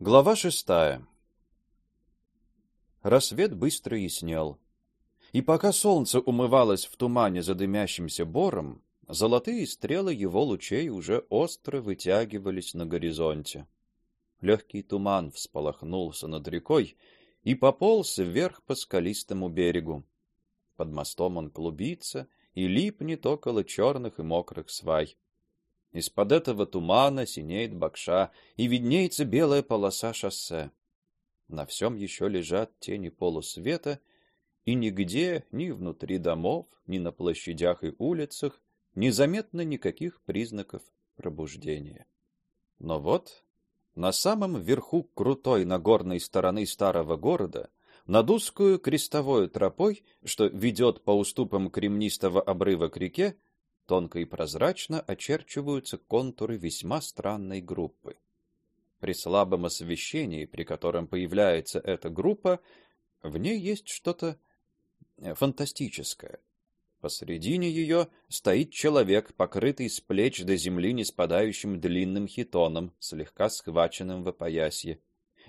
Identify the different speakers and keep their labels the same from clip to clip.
Speaker 1: Глава шестая. Рассвет быстро яснел. И пока солнце умывалось в тумане за дымящимся бором, золотые стрелы его лучей уже остро вытягивались на горизонте. Легкий туман всполохнулся над рекой и пополз вверх по скалистому берегу. Под мостом он клубится и липнет около черных и мокрых свай. Из-под этого тумана синеет Бакша, и виднеется белая полоса шоссе. На всем еще лежат тени полусвета, и нигде, ни внутри домов, ни на площадях и улицах, не заметно никаких признаков пробуждения. Но вот на самом верху крутой нагорной стороны старого города, над узкую крестовой тропой, что ведет по уступам кремнистого обрыва к реке, тонко и прозрачно очерчиваются контуры весьма странной группы. При слабом освещении, при котором появляется эта группа, в ней есть что-то э, фантастическое. Посредине ее стоит человек, покрытый с плеч до земли не спадающим длинным хитоном, слегка схваченным в опоясье.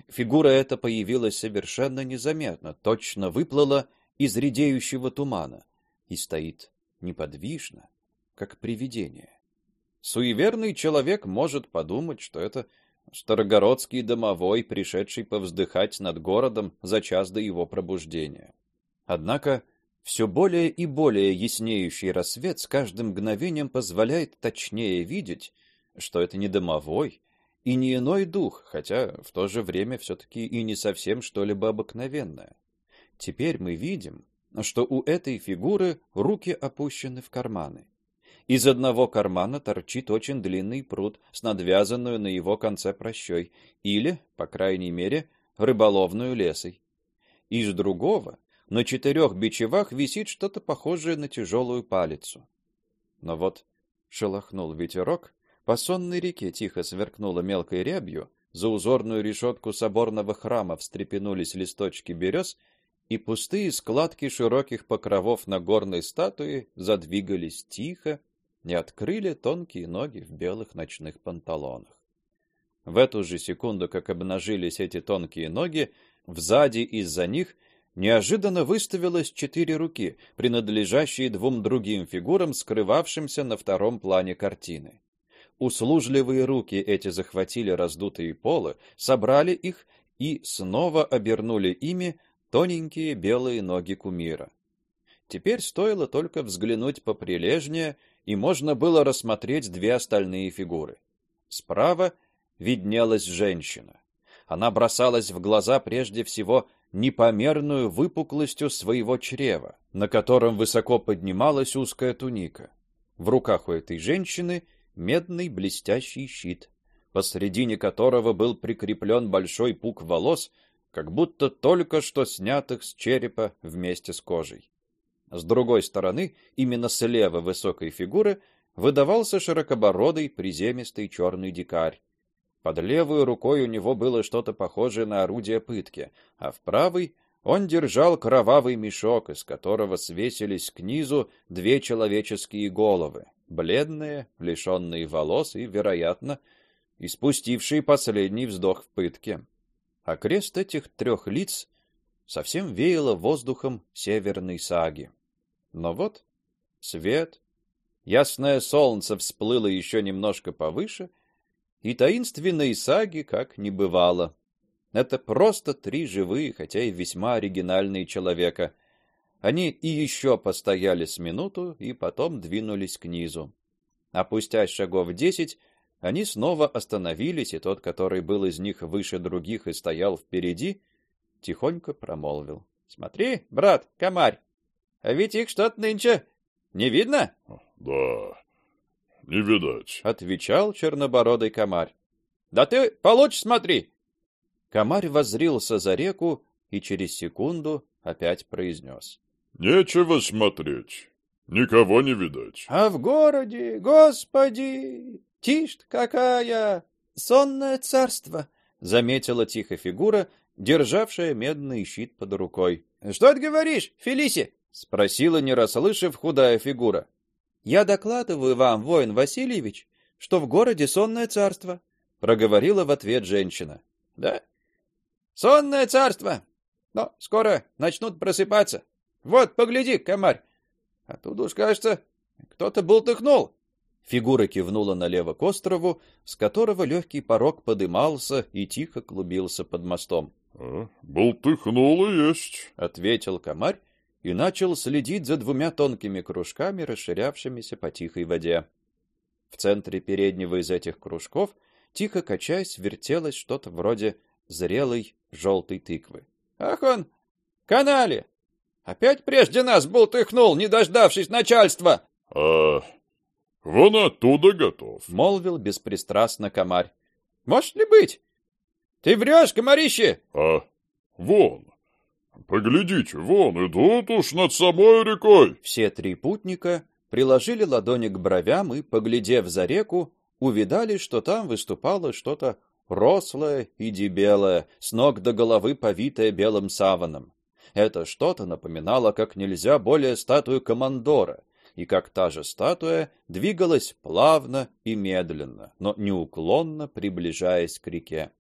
Speaker 1: Фигура эта появилась совершенно незаметно, точно выплыла из редеющего тумана и стоит неподвижно, как привидение. Суеверный человек может подумать, что это старогородский домовой, пришедший повздыхать над городом за час до его пробуждения. Однако все более и более яснеющий рассвет с каждым мгновением позволяет точнее видеть, что это не домовой и не иной дух, хотя в то же время все таки и не совсем что-либо обыкновенное. Теперь мы видим, что у этой фигуры руки опущены в карманы. Из одного кармана торчит очень длинный прут с надвязанную на его конце прощой или, по крайней мере, рыболовную лесой. Из другого на четырех бичевах висит что-то похожее на тяжелую палицу. Но вот шелохнул ветерок, по сонной реке тихо сверкнула мелкой рябью, за узорную решетку соборного храма встрепенулись листочки берез, и пустые складки широких покровов на горной статуе задвигались тихо, не открыли тонкие ноги в белых ночных панталонах. В эту же секунду, как обнажились эти тонкие ноги, взади из-за них неожиданно выставилось четыре руки, принадлежащие двум другим фигурам, скрывавшимся на втором плане картины. Услужливые руки эти захватили раздутые полы, собрали их и снова обернули ими тоненькие белые ноги кумира. Теперь стоило только взглянуть поприлежнее, и можно было рассмотреть две остальные фигуры. Справа виднелась женщина. Она бросалась в глаза прежде всего непомерную выпуклостью своего чрева, на котором высоко поднималась узкая туника. В руках у этой женщины медный блестящий щит, посредине которого был прикреплен большой пук волос, как будто только что снятых с черепа вместе с кожей. С другой стороны, именно слева высокой фигуры выдавался широкобородый, приземистый черный дикарь. Под левой рукой у него было что-то похожее на орудие пытки, а в правой он держал кровавый мешок, из которого свесились к низу две человеческие головы, бледные, лишенные волос и, вероятно, испустившие последний вздох в пытке. А крест этих трех лиц совсем веяло воздухом северной саги. Но вот свет, ясное солнце всплыло еще немножко повыше, и таинственной саги как не бывало. Это просто три живые, хотя и весьма оригинальные человека. Они и еще постояли с минуту и потом двинулись к низу. Опустясь шагов десять, они снова остановились, и тот, который был из них выше других и стоял впереди, тихонько промолвил: "Смотри, брат, комарь, а ведь их что-то нынче не видно?
Speaker 2: Да. Не видать,
Speaker 1: отвечал чернобородый комарь.
Speaker 3: Да ты получше смотри.
Speaker 1: Комарь воззрился за реку и через секунду опять произнес.
Speaker 2: Нечего смотреть. Никого не видать.
Speaker 3: А в городе, господи, тишь какая, сонное царство,
Speaker 1: заметила тихо фигура, державшая медный щит под рукой.
Speaker 3: Что ты говоришь, Фелиси?
Speaker 1: спросила, не расслышав, худая фигура.
Speaker 4: Я докладываю вам, воин Васильевич, что в городе сонное царство,
Speaker 1: проговорила в ответ женщина.
Speaker 3: Да? Сонное царство. Но скоро начнут просыпаться. Вот, погляди, комарь. Оттуда уж, кажется, кто-то бултыхнул.
Speaker 1: Фигура кивнула налево к острову, с которого легкий порог подымался и тихо клубился под мостом.
Speaker 2: А, болтыхнуло есть,
Speaker 1: ответил комарь и начал следить за двумя тонкими кружками, расширявшимися по тихой воде. В центре переднего из этих кружков, тихо качаясь, вертелось что-то вроде зрелой желтой тыквы.
Speaker 3: Ах он, канале! Опять прежде нас бултыхнул, не дождавшись начальства.
Speaker 2: А, вон оттуда готов,
Speaker 1: молвил беспристрастно комарь.
Speaker 3: Может ли быть? Ты врешь, комарище?
Speaker 2: А, вон. Поглядите, вон идут уж над самой рекой.
Speaker 1: Все три путника приложили ладони к бровям и, поглядев за реку, увидали, что там выступало что-то рослое и дебелое, с ног до головы повитое белым саваном. Это что-то напоминало как нельзя более статую командора, и как та же статуя двигалась плавно и медленно, но неуклонно приближаясь к реке.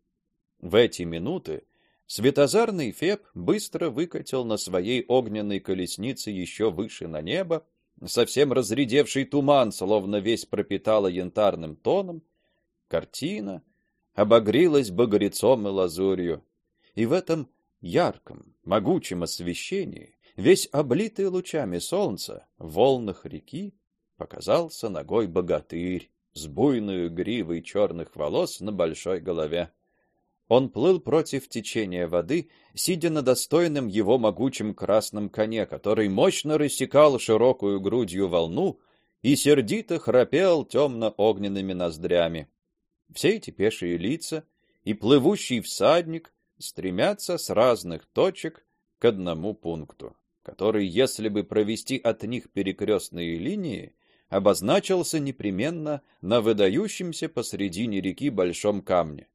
Speaker 1: В эти минуты светозарный Феб быстро выкатил на своей огненной колеснице еще выше на небо, совсем разредевший туман, словно весь пропитало янтарным тоном. Картина обогрелась багрецом и лазурью, и в этом ярком, могучем освещении, весь облитый лучами солнца, в волнах реки показался ногой богатырь с буйной гривой черных волос на большой голове. Он плыл против течения воды, сидя на достойном его могучем красном коне, который мощно рассекал широкую грудью волну и сердито храпел темно-огненными ноздрями. Все эти пешие лица и плывущий всадник стремятся с разных точек к одному пункту, который, если бы провести от них перекрестные линии, обозначился непременно на выдающемся посредине реки большом камне.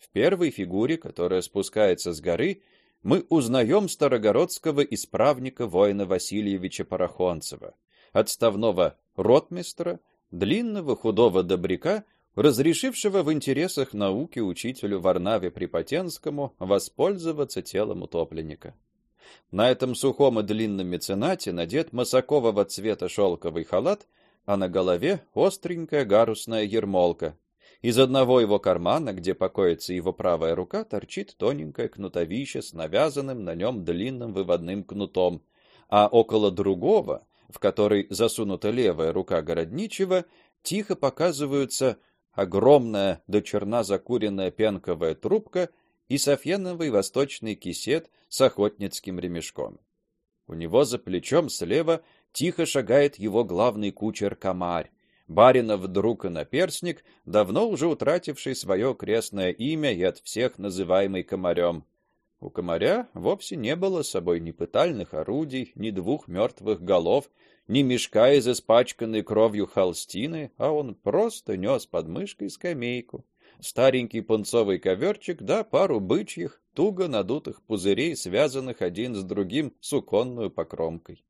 Speaker 1: В первой фигуре, которая спускается с горы, мы узнаем старогородского исправника воина Васильевича Порохонцева, отставного ротмистра, длинного худого добряка, разрешившего в интересах науки учителю Варнаве Припотенскому воспользоваться телом утопленника. На этом сухом и длинном меценате надет масакового цвета шелковый халат, а на голове остренькая гарусная ермолка. Из одного его кармана, где покоится его правая рука, торчит тоненькое кнутовище с навязанным на нем длинным выводным кнутом, а около другого, в который засунута левая рука городничего, тихо показываются огромная до черна закуренная пенковая трубка и софьяновый восточный кисет с охотницким ремешком. У него за плечом слева тихо шагает его главный кучер Комарь, баринов друг и наперсник, давно уже утративший свое крестное имя и от всех называемый Комарем. У Комаря вовсе не было с собой ни пытальных орудий, ни двух мертвых голов, ни мешка из испачканной кровью холстины, а он просто нес под мышкой скамейку, старенький пунцовый коверчик да пару бычьих, туго надутых пузырей, связанных один с другим суконную покромкой.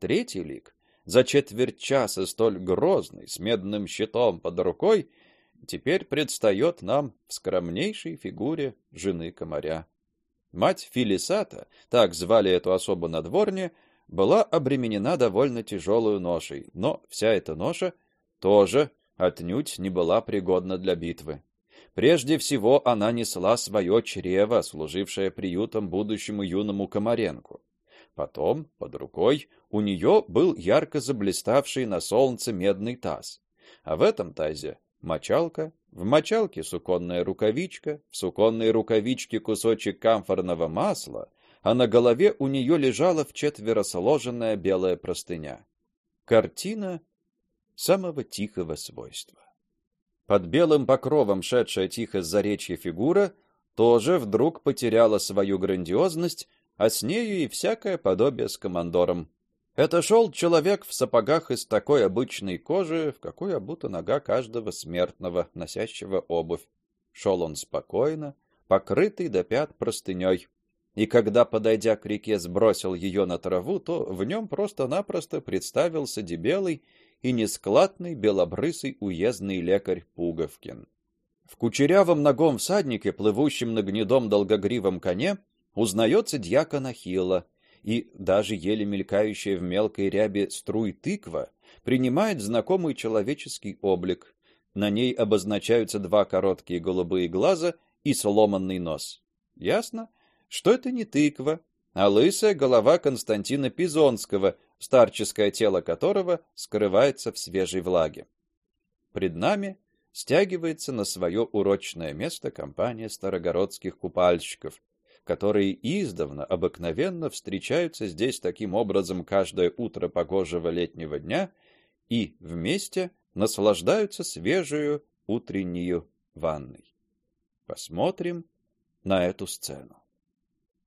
Speaker 1: Третий лик, за четверть часа столь грозный, с медным щитом под рукой, теперь предстает нам в скромнейшей фигуре жены комаря. Мать Филисата, так звали эту особу на дворне, была обременена довольно тяжелую ношей, но вся эта ноша тоже отнюдь не была пригодна для битвы. Прежде всего она несла свое чрево, служившее приютом будущему юному Комаренку. Потом, под рукой, у нее был ярко заблиставший на солнце медный таз, а в этом тазе мочалка, в мочалке суконная рукавичка, в суконной рукавичке кусочек камфорного масла, а на голове у нее лежала в четверо сложенная белая простыня. Картина самого тихого свойства. Под белым покровом шедшая тихо с заречья фигура тоже вдруг потеряла свою грандиозность, а с нею и всякое подобие с командором. Это шел человек в сапогах из такой обычной кожи, в какой обута нога каждого смертного, носящего обувь. Шел он спокойно, покрытый до пят простыней и когда, подойдя к реке, сбросил ее на траву, то в нем просто-напросто представился дебелый и нескладный белобрысый уездный лекарь Пуговкин. В кучерявом ногом всаднике, плывущем на гнедом долгогривом коне, узнается дьякон Ахилла, и даже еле мелькающая в мелкой ряби струй тыква принимает знакомый человеческий облик. На ней обозначаются два короткие голубые глаза и сломанный нос. Ясно, что это не тыква, а лысая голова Константина Пизонского, старческое тело которого скрывается в свежей влаге. Пред нами стягивается на свое урочное место компания старогородских купальщиков, которые издавна обыкновенно встречаются здесь таким образом каждое утро погожего летнего дня и вместе наслаждаются свежей утренней ванной. Посмотрим на эту сцену.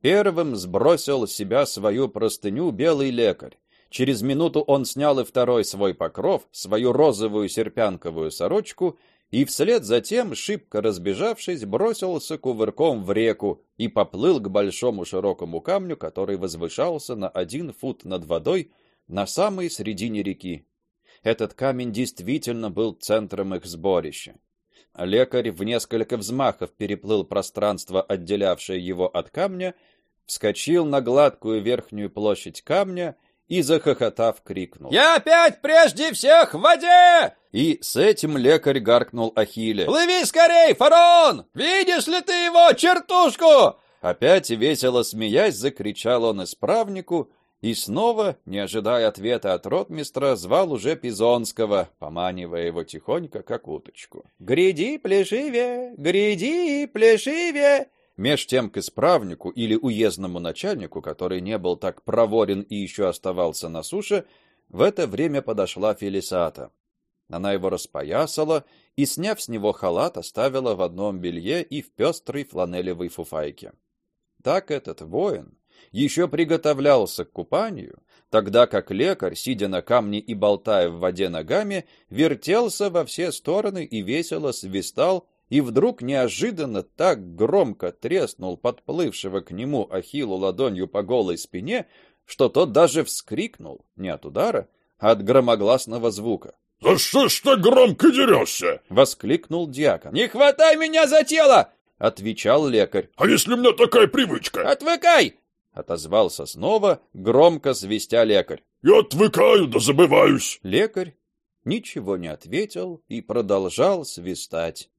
Speaker 1: Первым сбросил с себя свою простыню белый лекарь. Через минуту он снял и второй свой покров, свою розовую серпянковую сорочку и вслед за тем, шибко разбежавшись, бросился кувырком в реку и поплыл к большому широкому камню, который возвышался на один фут над водой на самой середине реки. Этот камень действительно был центром их сборища. Лекарь в несколько взмахов переплыл пространство, отделявшее его от камня, вскочил на гладкую верхнюю площадь камня и захохотав крикнул:
Speaker 3: "Я опять прежде всех в воде!"
Speaker 1: И с этим лекарь гаркнул Ахилле:
Speaker 3: "Плыви скорей, фараон! Видишь ли ты его чертушку?"
Speaker 1: Опять весело смеясь закричал он исправнику и снова, не ожидая ответа от ротмистра, звал уже Пизонского, поманивая его тихонько, как уточку.
Speaker 3: «Гряди, плешиве! Гряди, плешиве!»
Speaker 1: Меж тем к исправнику или уездному начальнику, который не был так проворен и еще оставался на суше, в это время подошла Фелисата. Она его распоясала и, сняв с него халат, оставила в одном белье и в пестрой фланелевой фуфайке. Так этот воин еще приготовлялся к купанию, тогда как лекарь, сидя на камне и болтая в воде ногами, вертелся во все стороны и весело свистал, и вдруг неожиданно так громко треснул подплывшего к нему Ахиллу ладонью по голой спине, что тот даже вскрикнул, не от удара, а от громогласного звука.
Speaker 2: «За что ж так громко дерешься?»
Speaker 1: — воскликнул дьякон.
Speaker 3: «Не хватай меня за тело!»
Speaker 1: — отвечал лекарь.
Speaker 2: «А если у меня такая привычка?»
Speaker 3: «Отвыкай!»
Speaker 1: отозвался снова, громко свистя лекарь.
Speaker 2: Я отвыкаю да забываюсь.
Speaker 1: Лекарь ничего не ответил и продолжал свистать.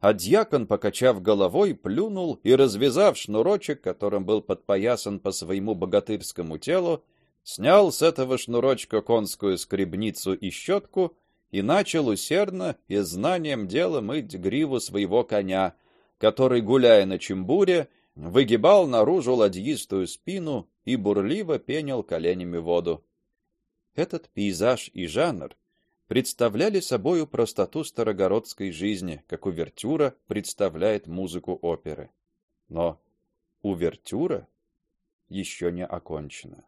Speaker 1: А дьякон, покачав головой, плюнул и развязав шнурочек, которым был подпоясан по своему богатырскому телу, снял с этого шнурочка конскую скребницу и щетку и начал усердно и знанием дела мыть гриву своего коня, который, гуляя на чембуре, выгибал наружу ладьистую спину и бурливо пенил коленями воду. Этот пейзаж и жанр представляли собою простоту старогородской жизни, как увертюра представляет музыку оперы. Но увертюра еще не окончена.